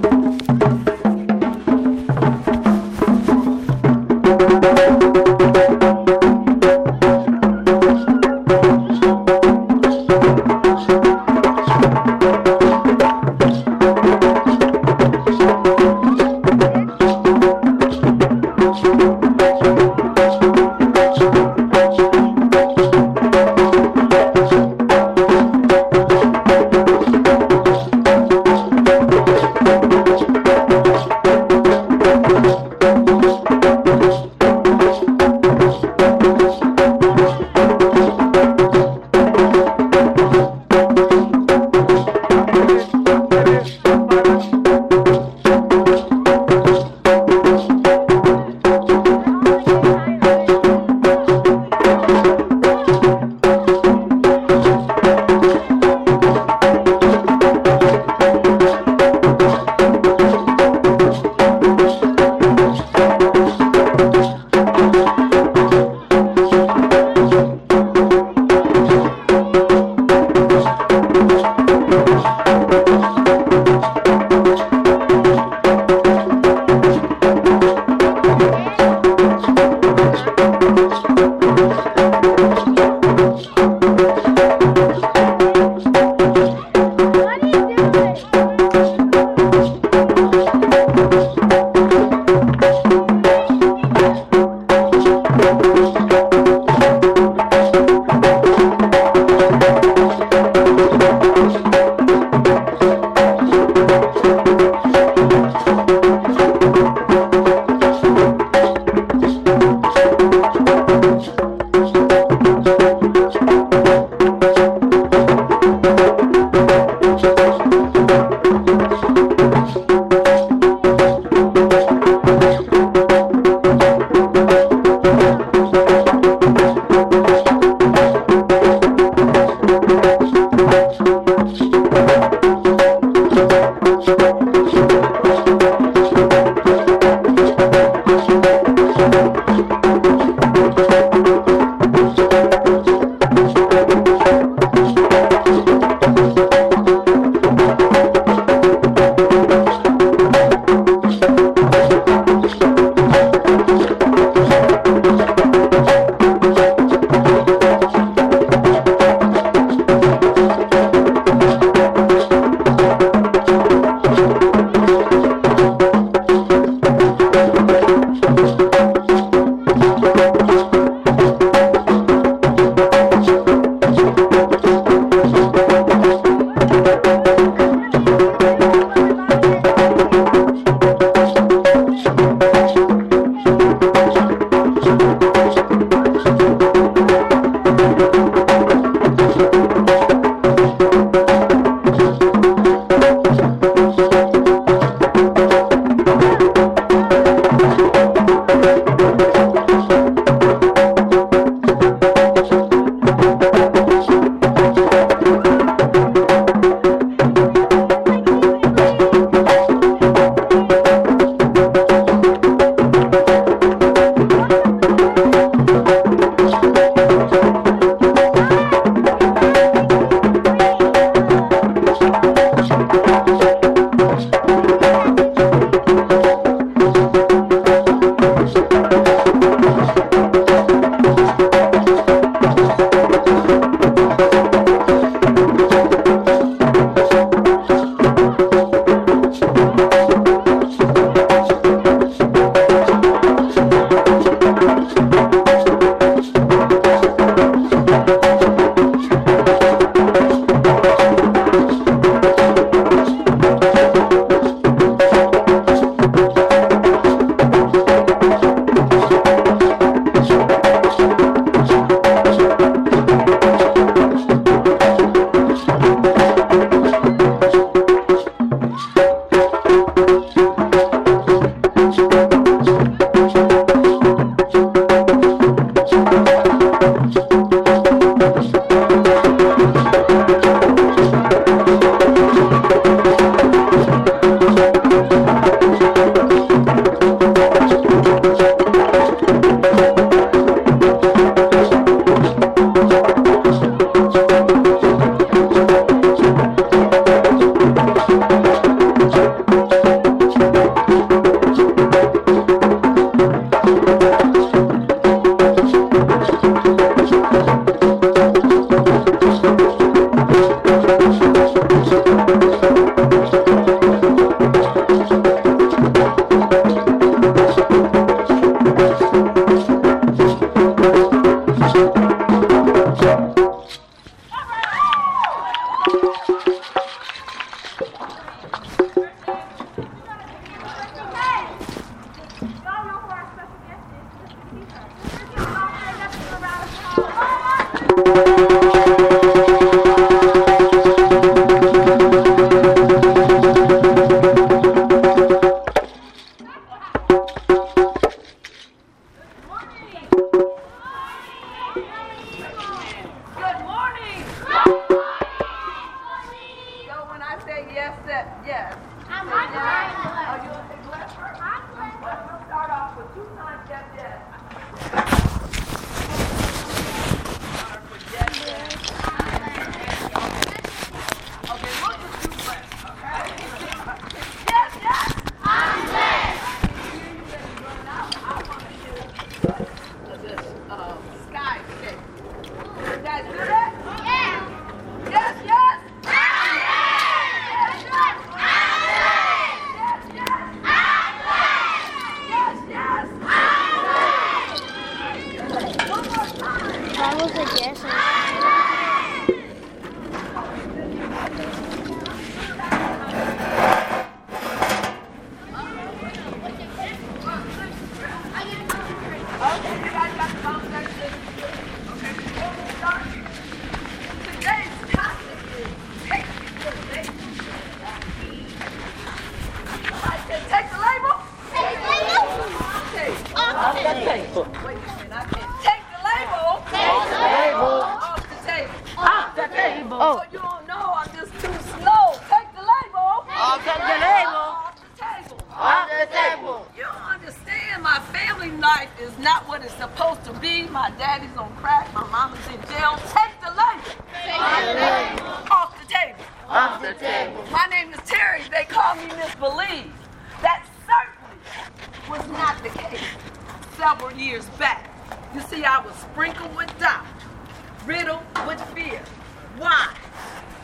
Thank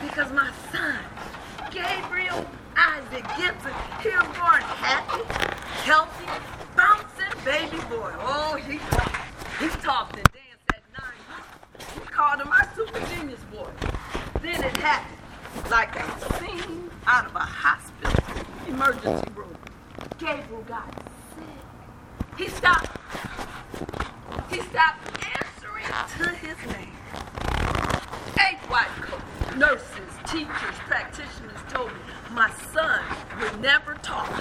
because my son, Gabriel Isaac Gibson, he was born happy, healthy, bouncing baby boy. Oh, he, he talked and danced at nine months. We called him our super genius boy. Then it happened like a scene out of a hospital emergency room. Gabriel got sick. He stopped. He stopped answering to his name. Eight white coats nurses, teachers, practitioners told me my son would never talk.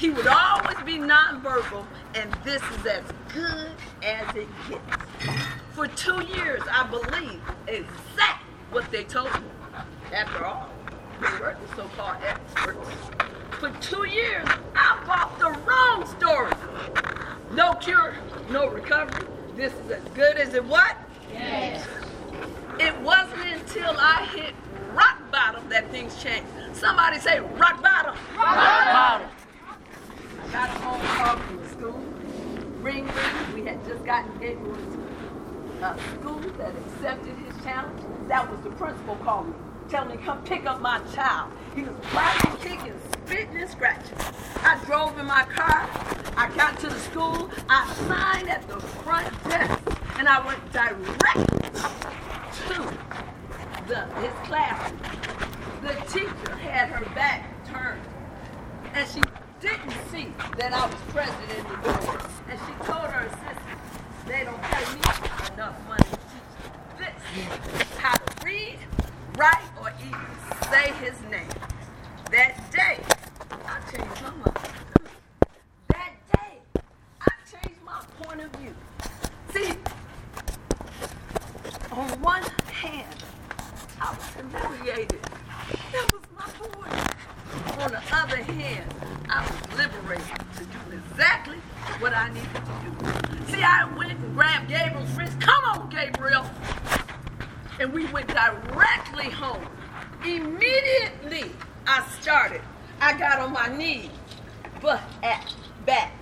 He would always be nonverbal, and this is as good as it gets. For two years, I believed exactly what they told me. After all, we were the so called experts. For two years, I bought the wrong story. No cure, no recovery. This is as good as it what? Yes. It wasn't until I hit rock bottom that things change. Somebody say rock bottom. Rock, rock bottom. I got a phone call from the school. Ring, ring. We had just gotten Gabriel to a school that accepted his challenge. That was the principal calling me, telling me, come pick up my child. He was blocking, kicking, spitting, and scratching. I drove in my car. I got to the school. I signed at the front desk, and I went direct to the, his classroom. The teacher had her back turned, and she didn't see that I was present in the room. And she told her assistant, they don't pay me enough money to teach this, how to read, write, or even say his name. That day, I changed my mind. That day, I changed my point of view. See, on one hand, humiliated. That was my boy. On the other hand, I was liberated to do exactly what I needed to do. See, I went and grabbed Gabriel's wrist. Come on, Gabriel. And we went directly home. Immediately, I started. I got on my knees, butt at back,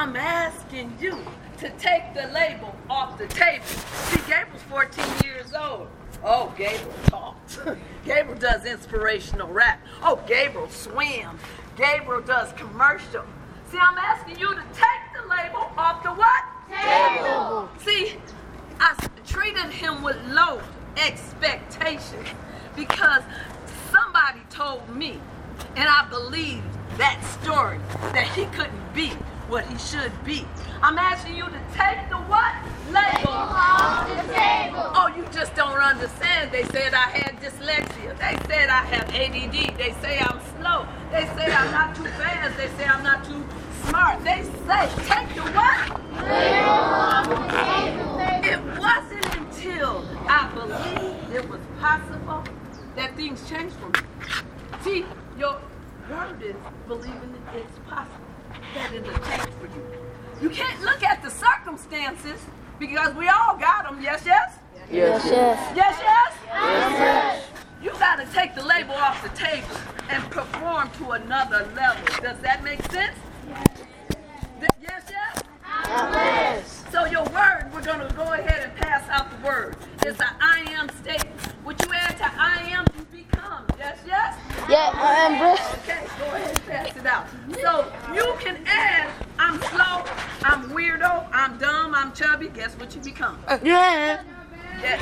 I'm asking you to take the label off the table. See, Gabriel's 14 years old. Oh, Gabriel talks. Gabriel does inspirational rap. Oh, Gabriel swims. Gabriel does commercial. See, I'm asking you to take the label off the what? Table. See, I treated him with low expectations because somebody told me, and I believed that story, that he couldn't be what he should be. I'm asking you to take the what? Label Off the table. Oh, you just don't understand. They said I had dyslexia. They said I have ADD. They say I'm slow. They say I'm not too fast. They say I'm not too smart. They say take the what? Off the table. It wasn't until I believed it was possible that things changed for me. See, your word is believing that it's possible, that it'll change for you. You can't look at the circumstances because we all got them. Yes, yes? Yes, yes. Yes, yes? Yes, You got to take the label off the table and perform to another level. Does that make sense? Th- Yes, yes? Yes. So your word, we're going to go ahead and pass out the word. It's an I am statement. What you add to I am, you become. Yes, yes? Yeah, I am blessed. Okay, go ahead and pass it out. So you can add, I'm slow, I'm weirdo, I'm dumb, I'm chubby. Guess what you become? Yeah. Yes,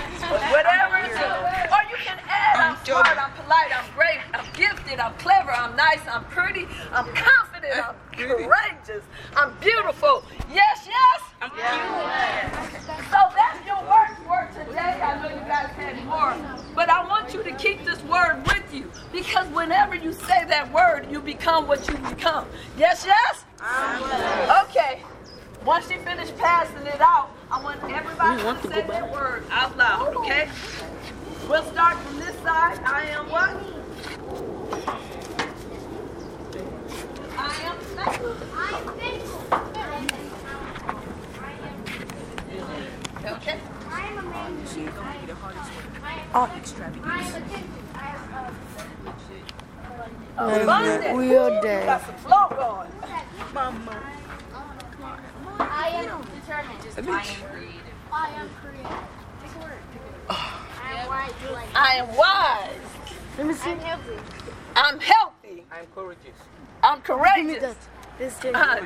whatever. it is. Or you can add, I'm smart, I'm polite, I'm great, I'm gifted, I'm clever, I'm nice, I'm pretty, I'm confident, I'm courageous, I'm beautiful. Yes, yes? I'm So that's your word for today. I know you guys had more, but I want you to keep this word with you because whenever you say that word, you become what you become. Yes, yes? Okay. Once you finish passing it out, I want everybody to say that word out loud, okay? We'll start from this side. I am what? I am thankful. I am thankful. I am. Okay? I am amazing. I am extravagant. I am attentive. I am uh, oh, abundant. We are You there. got some flow going. I am determined. Just I am creative. I am creative. Pick a word. I am wise. Like, I am wise. Let me see. I'm healthy. I'm healthy. I'm courageous. I'm Give me courageous. that. This thing. Uh,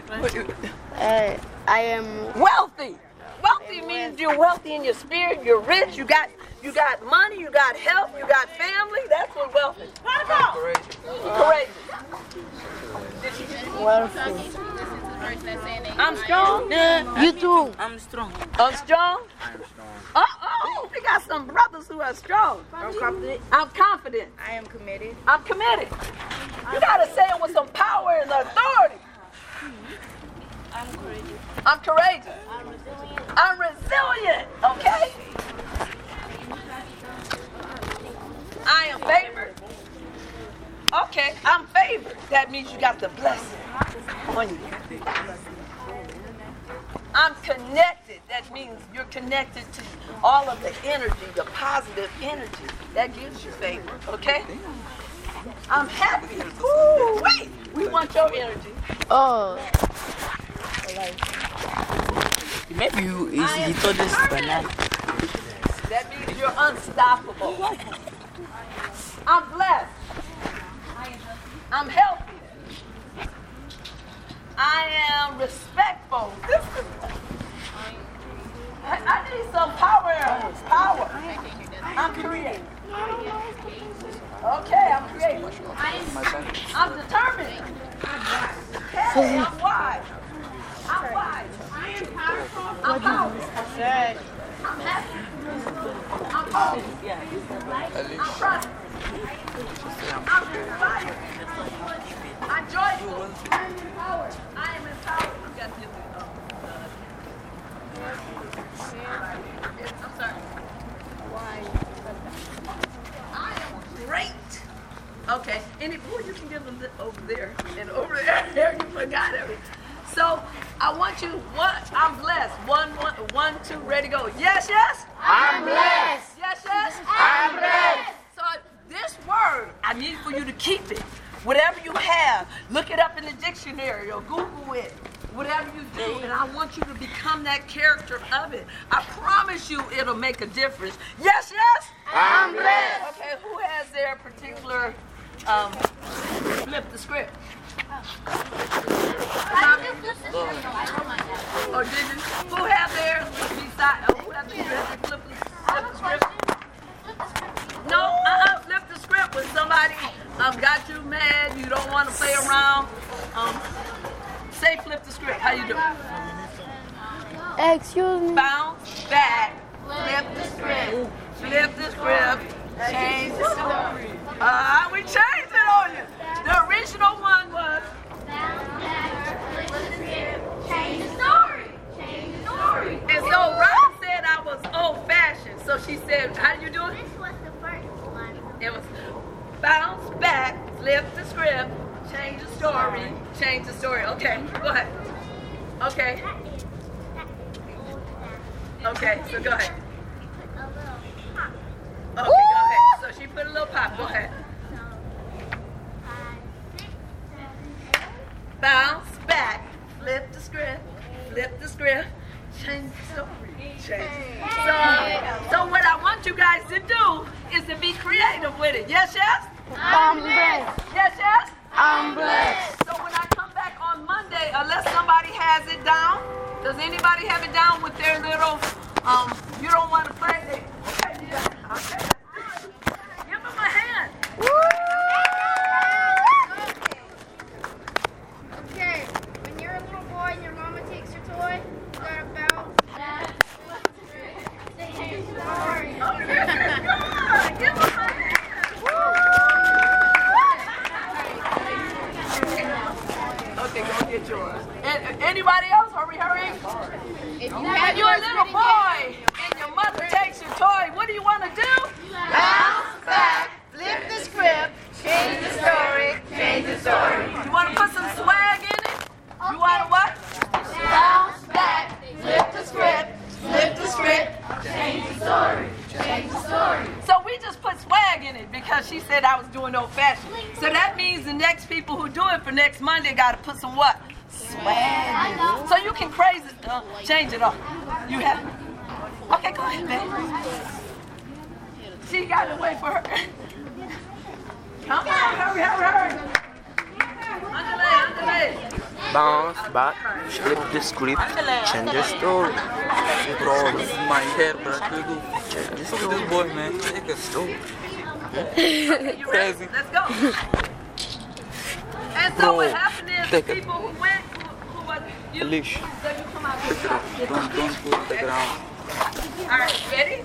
Uh, I am. wealthy. Wealthy means you're wealthy in your spirit. You're rich. You got you got money. You got health. You got family. That's what wealth is. I'm courageous. Courageous. Wealthy. I'm strong. You too. I'm strong. I'm strong. I'm strong. Uh oh. We got some brothers who are strong. I'm confident. I'm confident. I am committed. I'm committed. You gotta say it with some power and authority. I'm courageous. I'm courageous. I'm resilient. I'm resilient. Okay. I am favored. Okay, I'm favored. That means you got the blessing on you. I'm connected. That means you're connected to all of the energy, the positive energy. That gives you favor. Okay? I'm happy. Ooh, wait. We want your energy. Oh. Maybe you, he, I am told us banana. That means you're unstoppable. I'm blessed. I'm healthy. I am respectful. This is, I, I need some power. Power. I'm creative. Okay, I'm creative. I'm determined. Hey, I'm wise. I'm wise. I'm powerful. I'm happy. I'm bold. I'm trusting. I'm inspired. Joyful. I'm empowered. I am empowered. You got to do it. Yes, I'm sorry. Why? I am great. Okay. Any boy, you can give them the, over there and over there. There, you forgot everything. So I want you. One, I'm blessed. One, one, one, two, ready, go. Yes, yes. I'm blessed. Yes, yes. I'm blessed. So this word, I need for you to keep it. Whatever you have, look it up in the dictionary or Google it. Whatever you do, and I want you to become that character of it. I promise you it'll make a difference. Yes, yes? I'm blessed. Okay, who has their particular um, flip the script? Or did you? Who have theirs beside? Oh, who have theirs flip the, flip the script? No, uh-uh, flip the script when somebody um, got you mad, you don't want to play around. Um, say flip the script. How you doing? Excuse me. Bounce back, flip the script, flip the script, change the story. Uh, we changed it on you. The original one was Change the story. Change the story. And so Rob said I was old fashioned. So she said, How do you do it? This was the first one. It was bounce back, flip the script, change the change the story. Okay, go ahead. Okay, okay, so go ahead. Okay, go ahead. So she put a little pop. Go ahead. Bounce back, flip the script, flip the script, change the story, change. So, so what I want you guys to do is to be creative with it. Yes, yes? I'm blessed. Yes, yes? I'm blessed. So when I come back on Monday, unless somebody has it down, does anybody have it down with their little, um, you don't want to play? They, okay, yeah, okay. Give them a hand. Okay, when you're a little boy and your mama takes your toy, you gotta bounce back. Change the story. Okay, good. Give them a hand. Okay, go get yours. And, anybody else? Are we hurrying? If you When you're a little boy and your mother takes your toy, what do you want to do? bounce back, flip the script, change the story, change the story. You want to put some swag in it? You want to what? Bounce back, flip the script, flip the script, change the story, change the story. So we just put swag in it because she said I was doing old fashioned. So that means the next people who do it for next Monday got to put some what? Swag in it. So you can crazy, uh, change it up. You have. Okay, go ahead, babe. She got to wait for her. Come on, hurry, hurry, hurry. Underlay, underlay. Bounce back, flip the script, change the story. Bro, this is my head, bro. Change the story. this boy, man. Take a Story. Crazy. Let's go. And so Bro, what happened is the people who went, who, who was you, Alicia. you come. Don't, don't put the ground. All right, ready?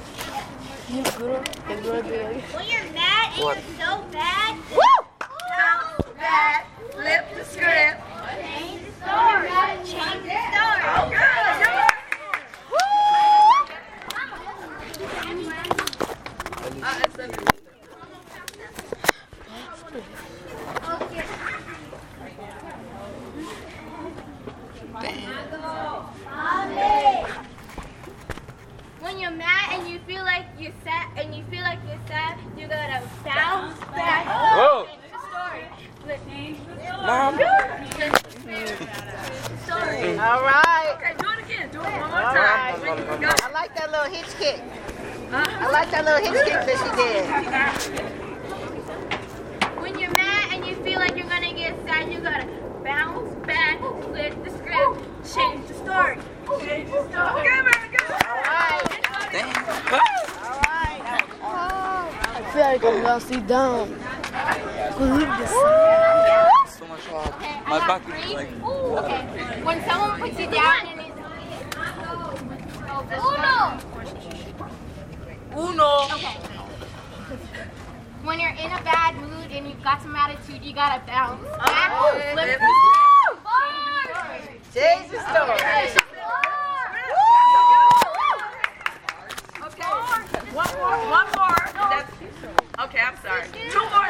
When you're mad and What? you're so bad, Bounce back, flip the script. Mom. Sorry. All right. Okay, do it again. Do it one more time. Right. I like that little hitch kick. Uh-huh. I like that little hitch kick that she did. When you're mad and you feel like you're going to get sad, you got to bounce back, flip the script, change the story. Change the story. Give her, give her. All right. All right. I feel like I'm lousy down. Believe this my back is like. Ooh, okay. When someone puts you down and it's. Uno! Uno! Okay. When you're in a bad mood and you've got some attitude, you gotta bounce. Back, oh, flip, Jesus, story. Jesus, Okay, one more, one more. That's, okay, I'm sorry. Two more.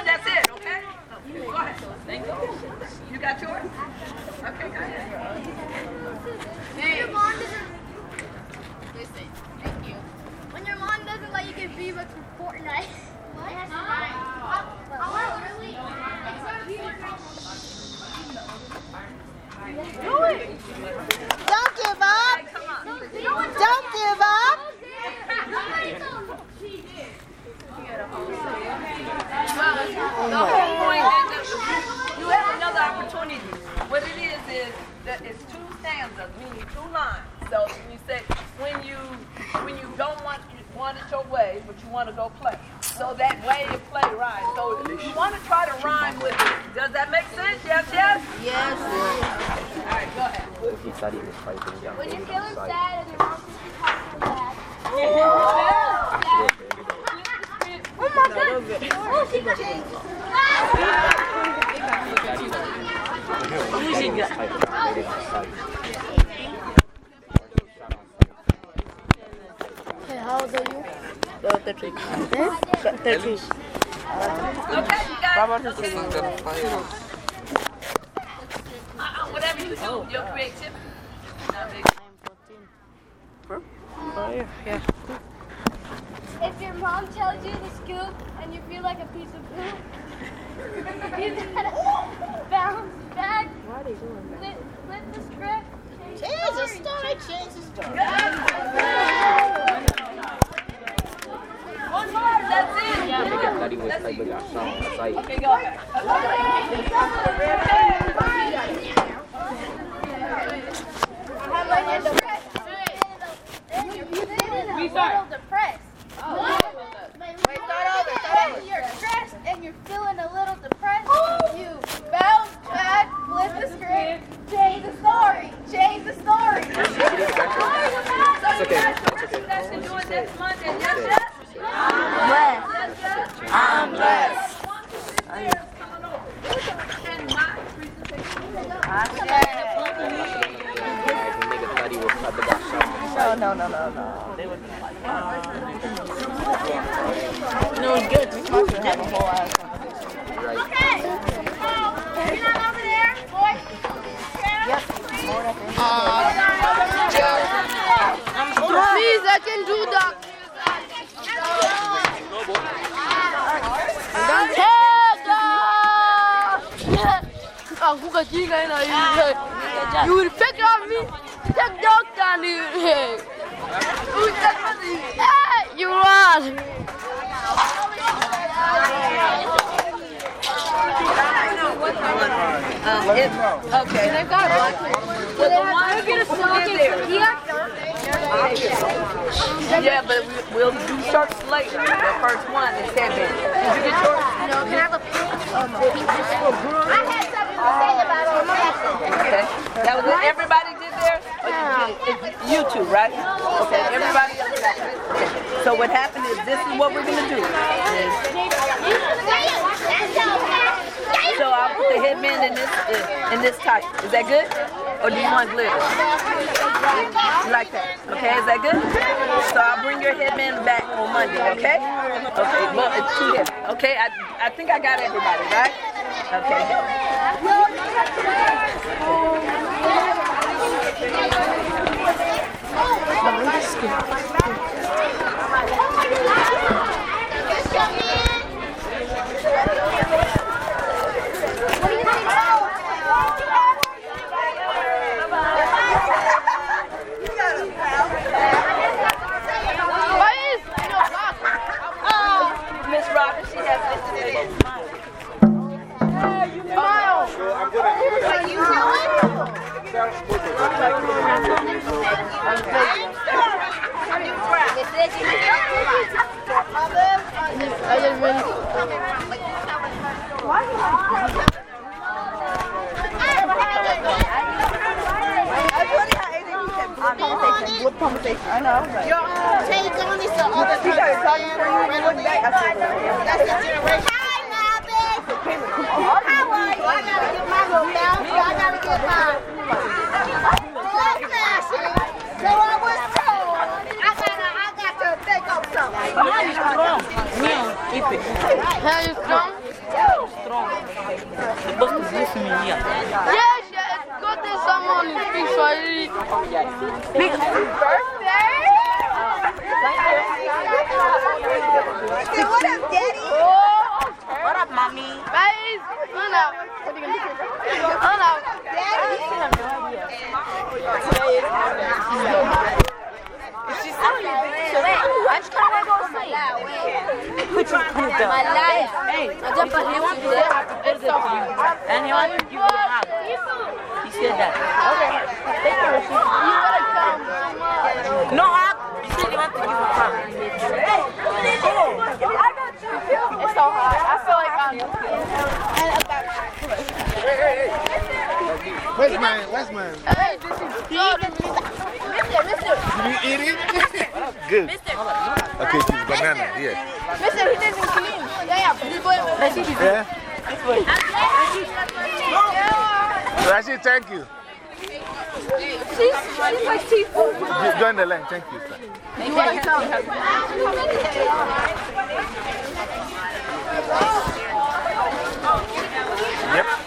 We start. good? Or do you want glitter? Like that. Okay, is that good? So I'll bring your headband back on Monday, okay? Okay, well, it's too heavy. Okay, I, I think I got everybody, right? Okay. Where's mine? Where's mine? Hey, this is Mister, Mister, Did you eat it? Good. Okay, she's banana. Yeah. Mister, he doesn't clean. Yeah, yeah. This boy, Yeah? Rashid, thank you. she's, she's like seafood. Join the line. Thank you, sir. Yep.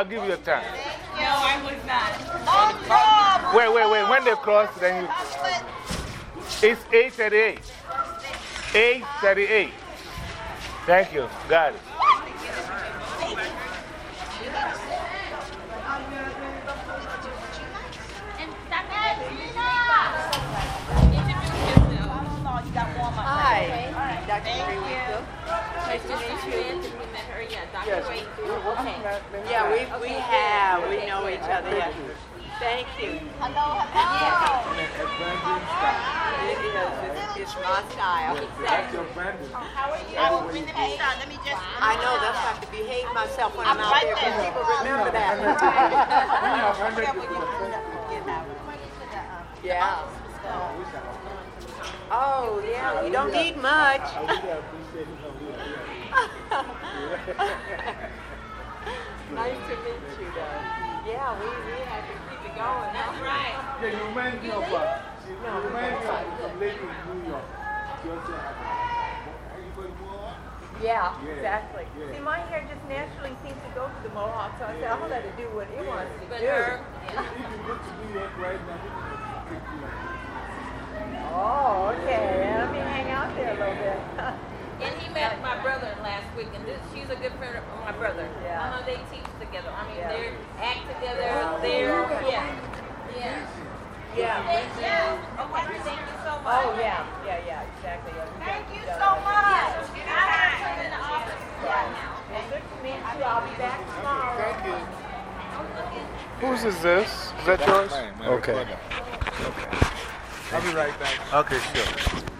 I'll give you a time. No, I was not. Oh, wait, wait, wait. When they cross, then you. It's 838. 838. Thank you. Got it. Hi. Dr. Greenfield. Nice to meet you. Yeah, we, we have. We know each other. Yeah. Thank you. Hello, hello. It is. It's, it's my style. I'm in the meantime, let me just. I know that's why I have to behave myself when I'm, out right there because there. people remember that. yeah. Oh, yeah, you don't need much. nice to meet you, though. Yeah, we, we have to keep it going. That's right. Yeah, you remind me of uh, what? You remind me of some lady in New York. She uh, also had a. Are you going to Mohawk? Yeah, exactly. See, my hair just naturally seems to go to the mohawk, so I said, I'll let it do what it wants to do. If you go to New York right now, people will take you like Oh, okay. Let me hang out there a little bit. And he met my brother last week, and this, she's a good friend of my brother. Yeah. I know they teach together. I mean, Yeah. they're act together. They're, yeah. Yeah. Yeah. Thank you. Okay, thank you so much. Oh, yeah. Yeah, yeah, exactly. Yeah, Thank you so other. much. I'm in the office right now. Well, good to meet you. I'll be back tomorrow. Thank you. Whose is this? Is that yours? Mine, my Okay. I'll be right back. Okay, sure.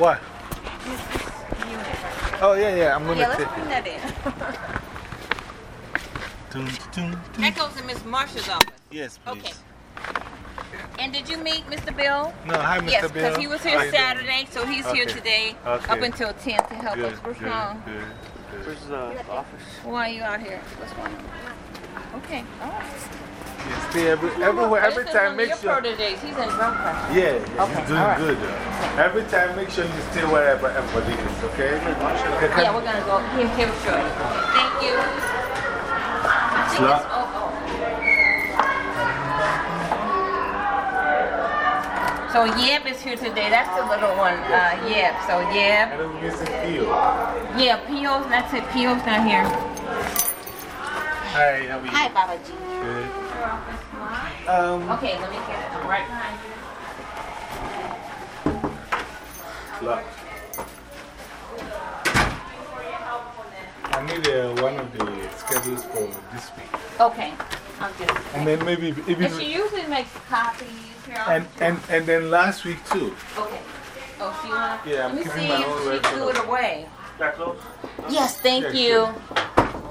What? Oh, yeah, yeah. I'm oh, going to yeah, take it. that in. Tum, tum, tum. That goes to Miss Marshall's office. Yes, please. Okay. And did you meet Mr. Bill? No, hi, Mr. Yes, Bill. because he was here you? Saturday, so he's here today Okay. up until 10 to help Good, us. What's good, wrong? good, good. Where's the office? Why are you out here? What's going on? Okay, all right. Yeah, stay every, everywhere, every time, make sure. proteges. He's in Brooklyn. Yeah, yeah Okay, he's doing all right. good. though. Every time, make sure you stay wherever everybody is, okay? okay Yeah, we're going to go. Him, him, sure. Thank you. I Slap. oh, oh. So Yeb is here today. That's the little one, uh, Yeb. So Yeb. I don't miss Pio. Yeah, Pio's, that's it. Pio's not here. Hi, how are you? Hi, Baba G. Good. Um, Okay, let me get it. I'm right behind you. Look. I need uh, one of the schedules for this week. Okay, I'll get it. And then maybe if- even. And she usually makes copies here. And, and, and then last week too. Okay. Oh, she wanna, Yeah, I'm let me keeping see if she threw it away. That close? Yes, thank Yeah, you. sure.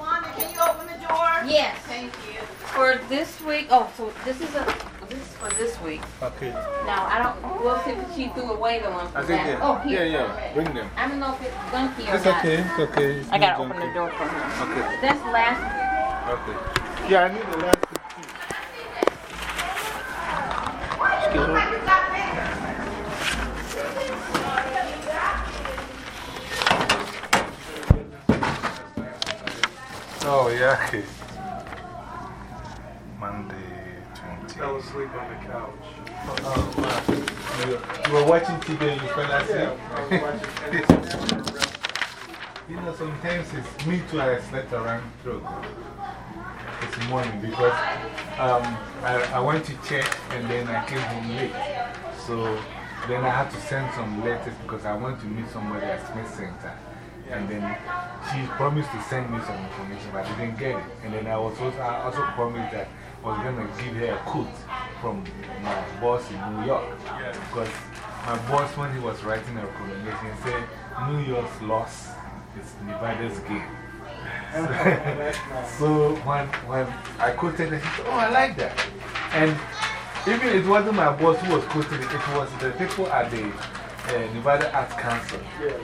Wanda, can you open the door? Yes. Thank you. For this week, oh, so this is a, this is for this week. Okay. Now, I don't, we'll see if she threw away the one I think, that. yeah. Oh, here. Yeah, yeah. Bring them. I don't know if it's gunky or It's not. okay, it's okay. It's I gotta open the door for her. Okay. That's last week. Okay. Yeah, I need the last week too. Oh, yeah. okay. Monday, 20. Fell asleep on the couch. Oh, wow. You, you were watching TV and you fell asleep? you know, sometimes it's me too, I slept around through this morning because um, I, I went to church and then I came home late. So then I had to send some letters because I went to meet somebody at Smith Center. And then she promised to send me some information, but I didn't get it. And then I was also, I also promised that I was going to give her a quote from my boss in New York. Because my boss, when he was writing a recommendation, said New York's loss is Nevada's gain. so when, when I quoted it, she said, Oh, I like that. And even it wasn't my boss who was quoting it, it was the people at the uh, Nevada Arts Council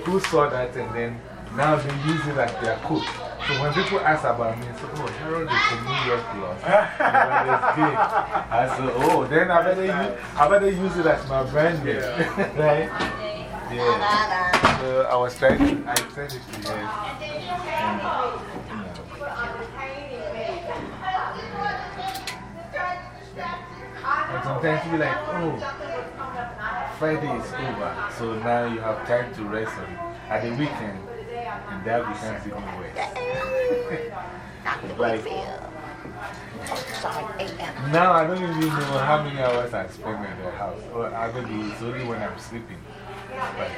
who saw that and then now they use it as their quote. So when people ask about me, they say, Oh, Harold is a New York loss. Nevada's gain. I said, Oh, then I better, use, I better use it as my brand name. right? Yeah. So I was trying to, I said it to her. And, you know. And sometimes you be like, oh, Friday is over, so now you have time to rest on, at the weekend, and that becomes even worse. like, now I don't even know how many hours I spend in the house. Or I maybe it's only when I'm sleeping. But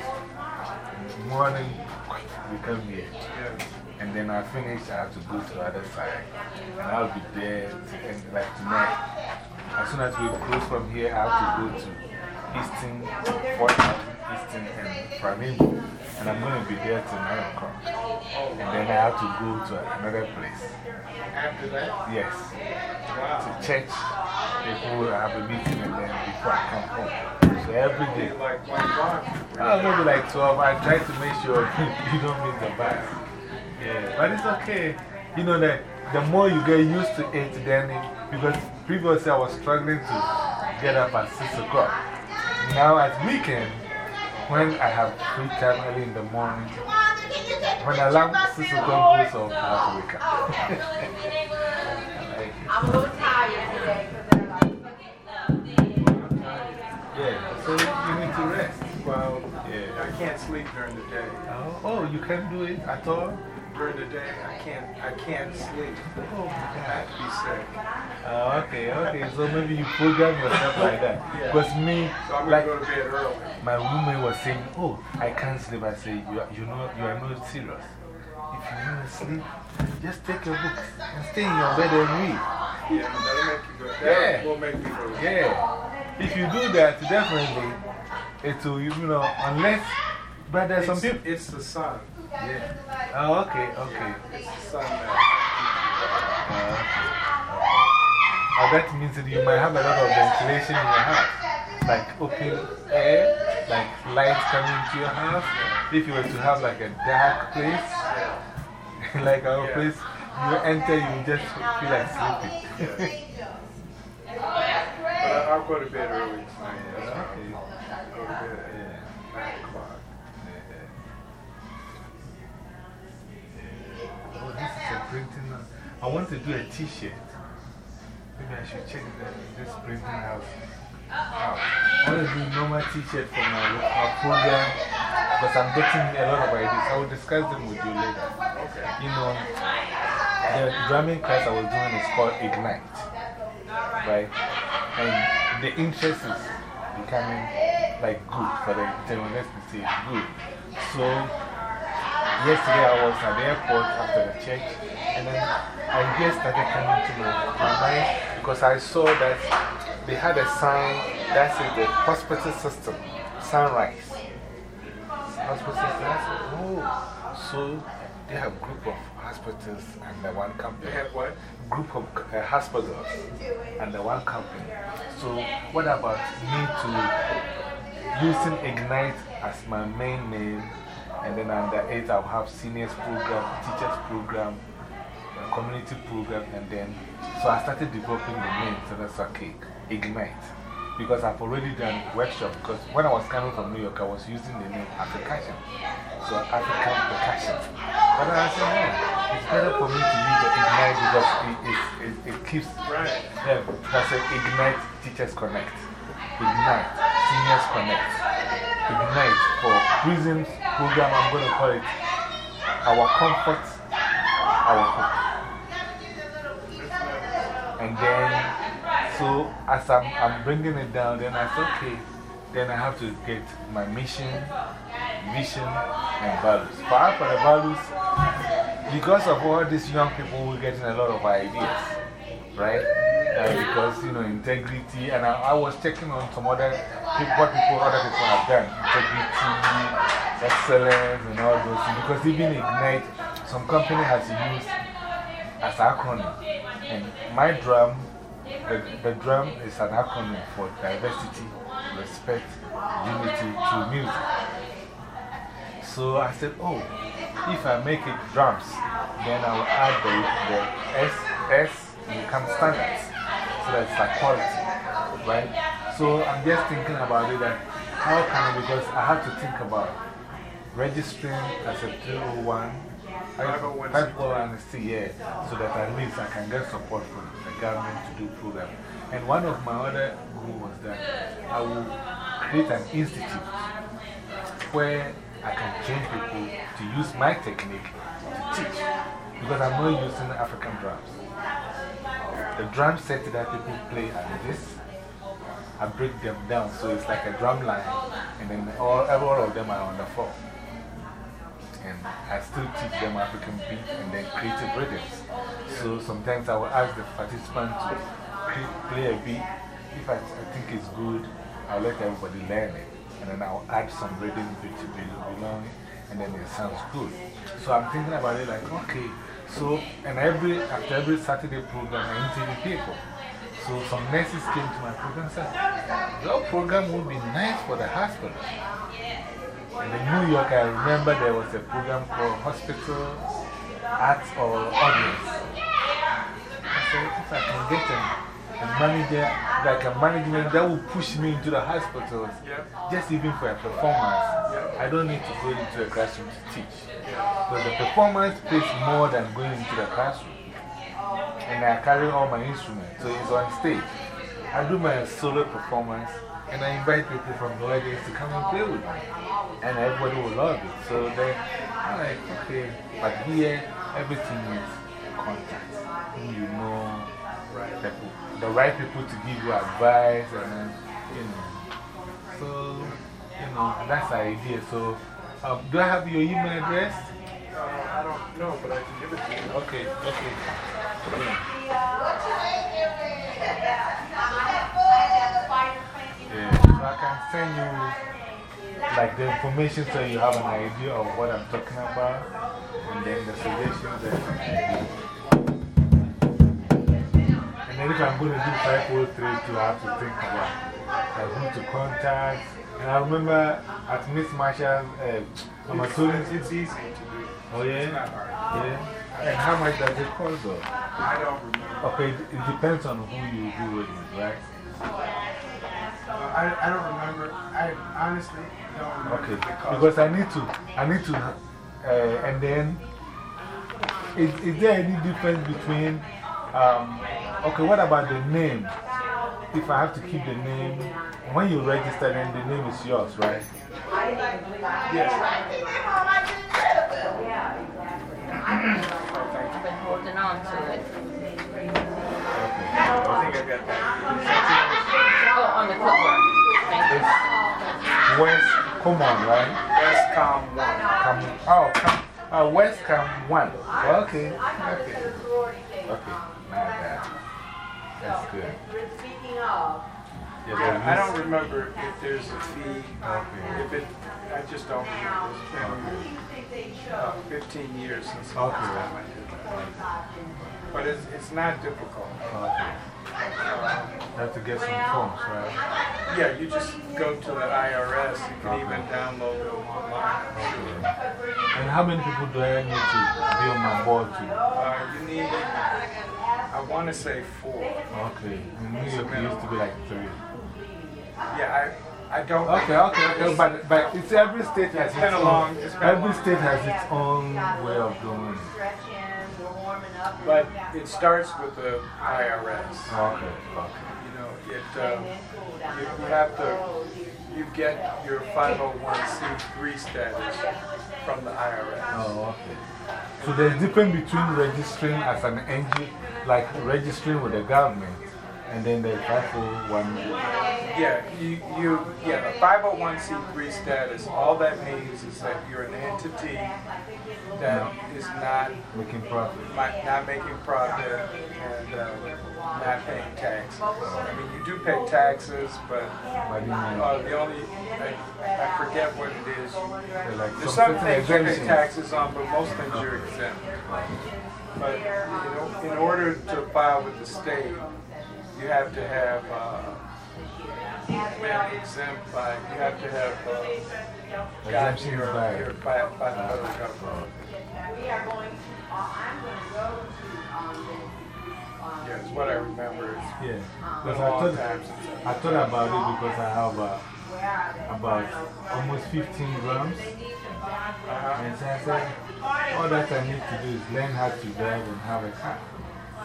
morning, we come here. And then I finish, I have to go to the other side. And I'll be there to end, like tonight. As soon as we close from here, I have to go to Easton, Fort Mountain, Easton, and Flamingo. And I'm going to be there till 9 o'clock. And then I have to go to another place. After that? Yes. To church. Before I have a meeting and then before I come home. So every day. Like one o'clock. Oh, maybe like 12. I try to make sure you don't miss the bus. Yeah, but it's okay. You know that the more you get used to it, then it, because previously I was struggling to get up at 6 o'clock. Now at weekend, when I have free time early in the morning, when alarm 6 o'clock goes off, I have to wake up. I like. I'm a little tired today Yeah, so you need to rest. Well, Yeah. I can't sleep during the day. Oh, oh, you can't do it at all? During the day, I can't, I can't sleep. I God. have to be sick. Oh, okay, okay. So maybe you program yourself like that. Because me, So I'm like, going to go to bed early. my roommate was saying, Oh, I can't sleep. I say, You are, you know, you are not serious. If you want to sleep, just take a book and stay in your bed and read. Yeah, that'll make you go. Yeah. Will make me go. Yeah. If you do that, definitely, it will, you know, unless, but there's some It's, people. it's the sun. Yeah. Oh, okay, okay. It's the sun that. Uh, that means that you might have a lot of ventilation in your house. Like open air, like light coming into your house. If you were to have like a dark place, like our place, you enter, you just feel like sleeping. I'll go to bed early tonight. Fine. Okay. This is a printing. I want to do a t shirt. Maybe I should check the, this printing house out. I want to do normal t shirt for my, my program because I'm getting a lot of ideas. I will discuss them with you later. Okay. You know, the drumming class I was doing is called Ignite. Right? And the interest is becoming like good for the say it's good. So, yesterday I was at the airport after the church, and then ideas started coming to my, mind because I saw that they had a sign that said the hospital system, sunrise. Hospital system, oh, so they have a group of hospitals under one company. They have what? Group of uh, hospitals under one company. So, what about me to using Ignite as my main name? And then under eight, I'll have seniors program, teachers program, community program, and then. So I started developing the name, so that's okay. Ignite. Because I've already done workshop. Because when I was coming from New York, I was using the name African. So African percussion. But I said, no, it's better for me to use the Ignite because it, it, it, it keeps. I said Ignite Teachers Connect. Ignite Seniors Connect. Ignite for prisons program, I'm going to call it Our Comfort, Our Hope. And then, so as I'm, I'm bringing it down, then I said, okay, then I have to get my mission, vision, and values. For, for the values, because of all these young people, we're getting a lot of ideas, right? Uh, because, you know, integrity, and I, I was checking on some other people, what people, other people have done, integrity, excellence, and all those things. Because even Ignite, some company has used as acronym. And my drum, the, the drum is an acronym for diversity, respect, unity to music. So I said, oh, if I make it drums, then I'll add the, the S, S become standards. So that's like quality, right? So I'm just thinking about it that how can I, because I have to think about registering as a 301, 501c, yeah, so that at least I can get support from the government to do program. And one of my other goals was that I will create an institute where I can train people to use my technique to teach. Because I'm not using African drums. The drum set that people play are this. I break them down so it's like a drum line, and then all, all of them are on the floor. And I still teach them African beat and then creative rhythms. So sometimes I will ask the participant to play a beat. If I, I think it's good, I'll let everybody learn it. And then I'll add some rhythm to be- belong, and then it sounds good. So I'm thinking about it like, okay. So, and every, after every Saturday program, I interview people. So some nurses came to my program and said, Your program would be nice for the hospital. And in New York, I remember there was a program called Hospital Arts or Audience. I said, if I can get a, a manager, like a management that will push me into the hospitals, just even for a performance, I don't need to go into a classroom to teach. Because the performance pays more than going into the classroom. And I carry all my instruments, so it's on stage. I do my solo performance and I invite people from the audience to come and play with me. And everybody will love it. So then I'm like, okay, but here everything is contact. You know, the, the right people to give you advice, and you know. So, you know, that's the idea. So, um, do I have your email address? Uh, I don't know, but I can give it to you. Okay, okay. Yeah, so I can send you like the information so you have an idea of what I'm talking about and then the suggestions that And if I'm going to do 503 too, I have to think about like, who to contact. And I remember at Miss Marshall's, uh, I'm a student. It's easy to do. Oh, yeah? It's not hard. Yeah. And how much does it cost though? I don't remember. Okay, it, it depends on who you do it with, right? Uh, I, I don't remember. I honestly don't remember. Okay, because I need to, I need to, uh, and then, is, is there any difference between, um, okay, what about the name? If I have to keep the name, when you register, then the name is yours, right? Yes. I've been holding on to it. I think I got that. Oh, on the clipboard. Thank you. West Common, right? Westcom 1. Come, oh, come, uh, West Cam 1. Okay, okay. Okay, not bad. That's good. Yeah, Yeah, I don't remember if there's a fee. Okay. If it, I just don't remember. It's been uh, 15 years since the last Okay. time I did that. But it's, it's not difficult. Okay. You have to get some forms, right? Yeah, you just go to the IRS. You can even download them online. And how many people do I need to be on my board to? Uh, you need, I want to say four. Okay. In New York, it used to be like three. Yeah, I, I don't. Okay, okay, okay. But, but it's every state has It's its been a own. long- it's been a every long state has its own way of doing it. But it starts with the IRS. Okay, okay. You know, it, um, you, you have to, you get your 501c3 status from the IRS. Oh, okay. So there's a difference between registering as an NGO, like registering with the government, and then the 501. Yeah, you, you, yeah, the 501c3 status, all that means is that you're an entity that is not, Making profit. not not making profit and uh, not paying taxes. I mean, you do pay taxes, but But you know, uh, the only, I, I forget what it is. like There's some some certain things you pay taxes on, but most things you're exempt. But you know, in order to file with the state, you have to have uh, been exempt by, you have to have uh, gotten Exemptions your, by- your, by, by the federal government. Yeah, it's what I remember. It's Yeah. been Because a I long thought, I thought about it because I have uh, about almost 15 grams. Uh-huh. And so I said, all that I need to do is learn how to drive and have a car.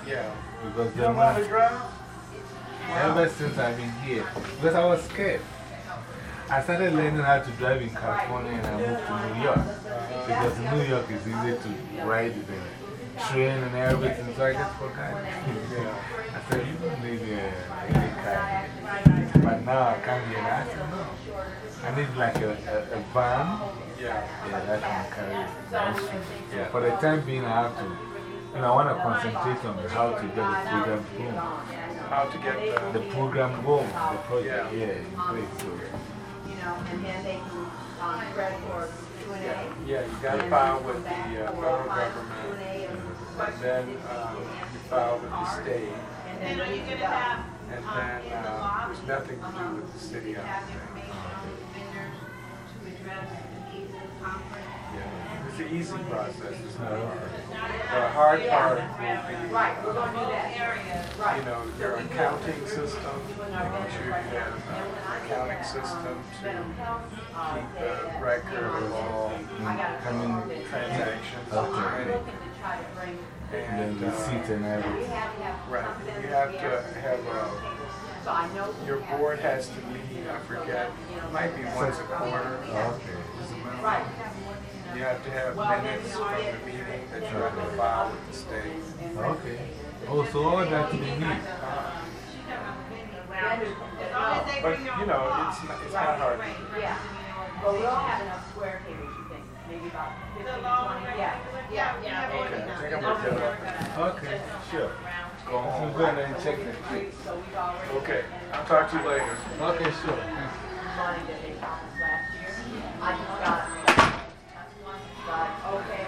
Yeah. Because the don't want to money, drive? ever since I've been here, because I was scared. I started learning how to drive in California and I moved to New York. Because New York is easy to ride the train and everything, so I just forgot. I said, you don't need a, a car. But now I come here and I said, no. I need like a, a, a van. Yeah. Yeah, that can carry my suit. Yeah, for the time being, I have to, you know, I want to concentrate on how to get the program going. How to get The the, program going, the project, Yeah. yeah, in place. So, yeah, you got to file with the uh, federal government. And then um, you file with the state. And then you're going to have and uh, there's nothing to do with the city, I don't think. Yeah. It's an easy process, it's not hard. The hard part will be, you know, your accounting system, making sure you have an accounting system to keep the record of all coming, transactions. Okay. And and then uh, receipt and everything. Right, you have to have a, your board has to meet, I forget, it might be once a quarter. Okay. You have to have minutes from the meeting that you have to file with the state. Okay. Oh, so all that we need. But, you know, it's not, it's not hard. Yeah. Well, we all have enough square footage, you think, maybe about 15, 20, yeah. Yeah, yeah. Okay, I think I'm gonna get up. Okay, sure. Go Let's home. go ahead and check the Okay, I'll talk to you later. Okay, sure. money that they promised last year. I just got, that's one, got, okay,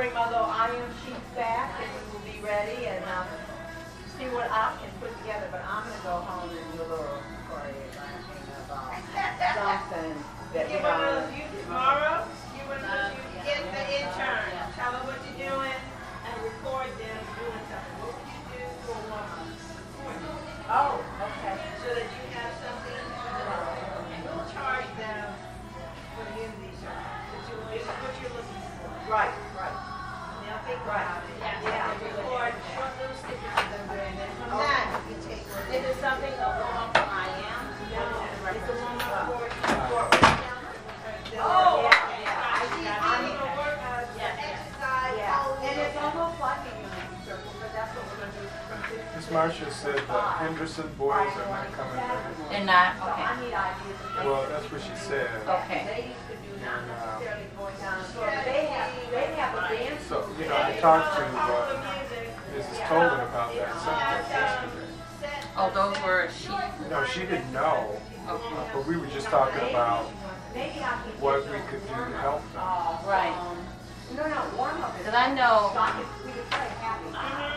bring my little iron sheets back and we will be ready and um, see what options Marcia said the Henderson boys are not coming back. They're not? Okay. Well, that's what she said. Okay. Uh, so, you know, I talked to uh, Mrs. Tolan about that subject yesterday. Oh, those were she? No, she didn't know. Okay. But we were just talking about what we could do to help them. Right. No, not warm up. Because I know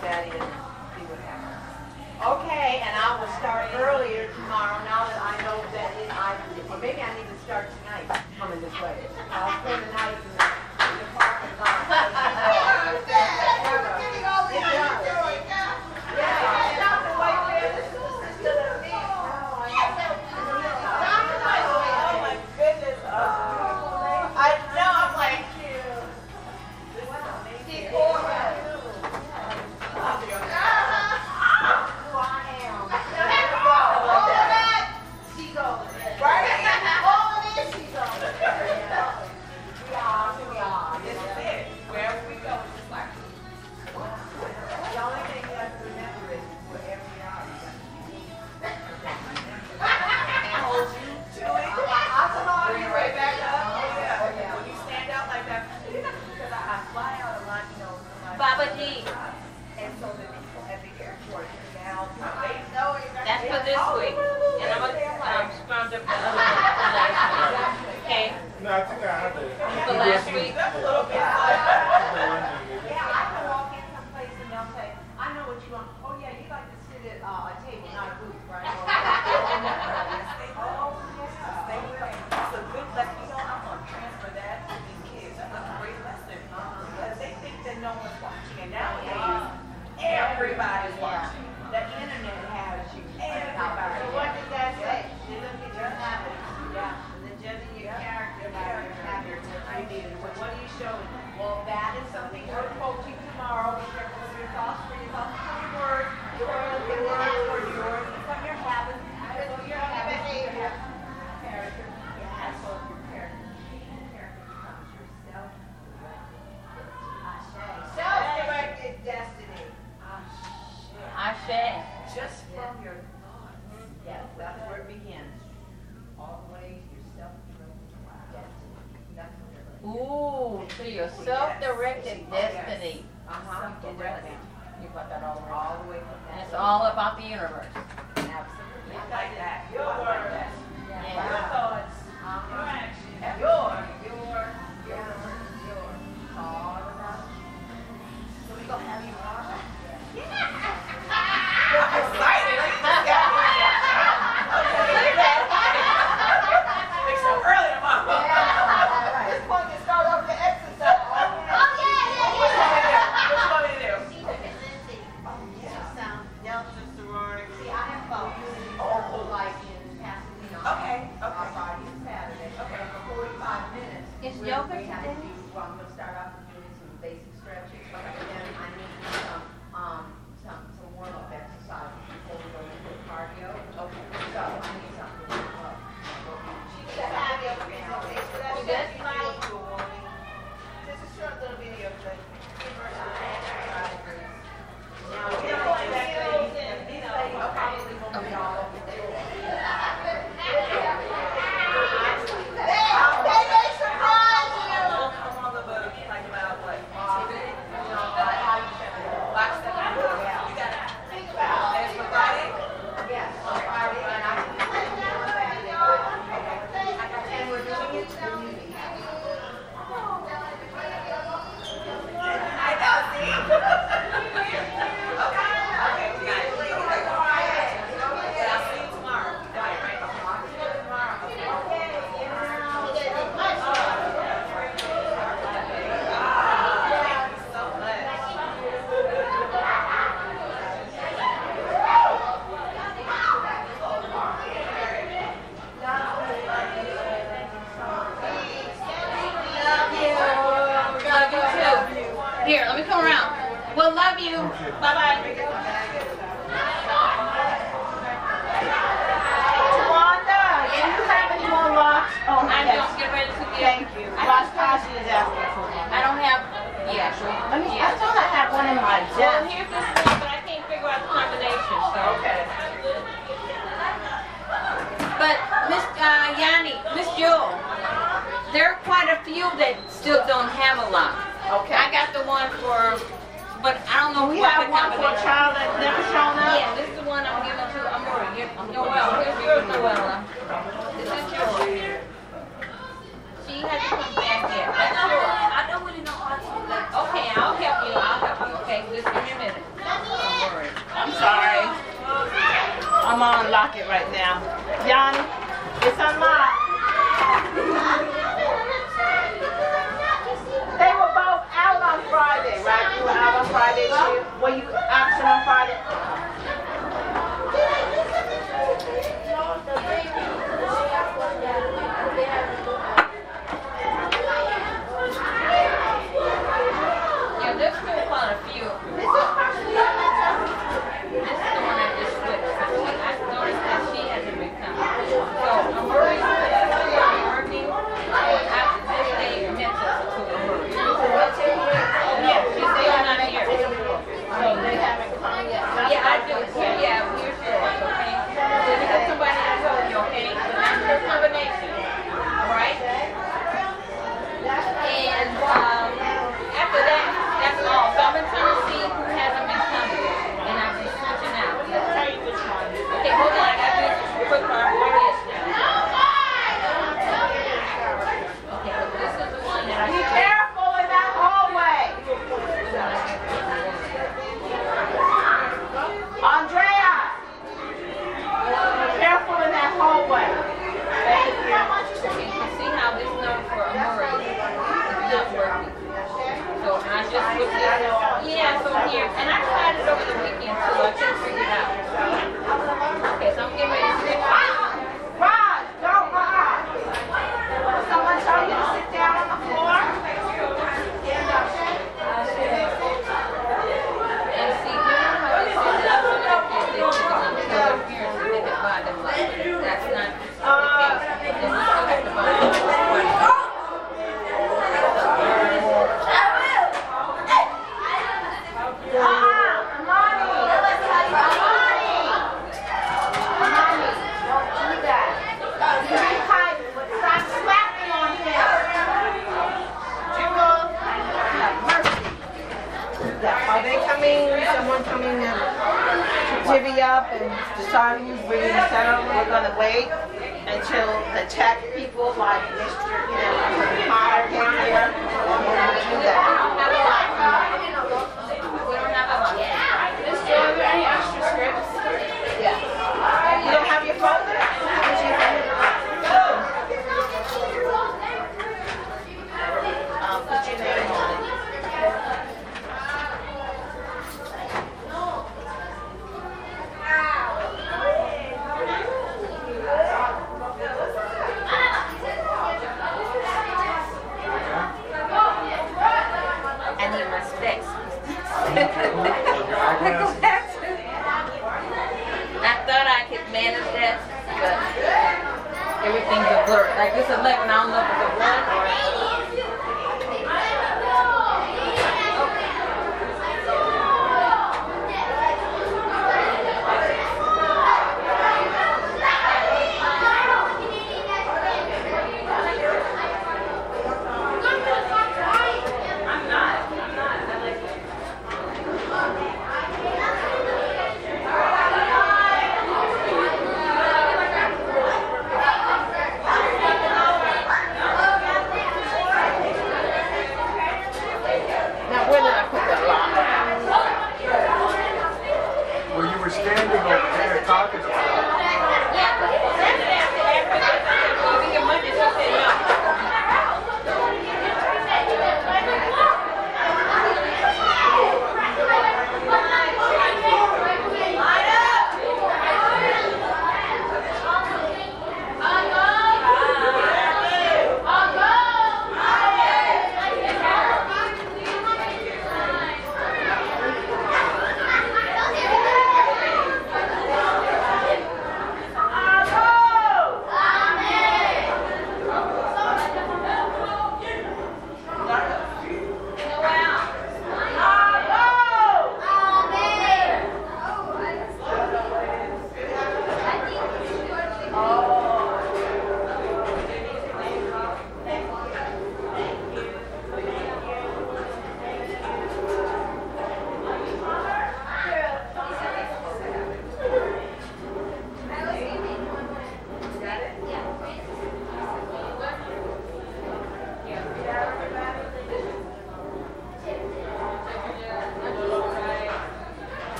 see what happens. Okay, and I will start earlier tomorrow now that I know that it, I, maybe I need to start tonight coming this way. I'll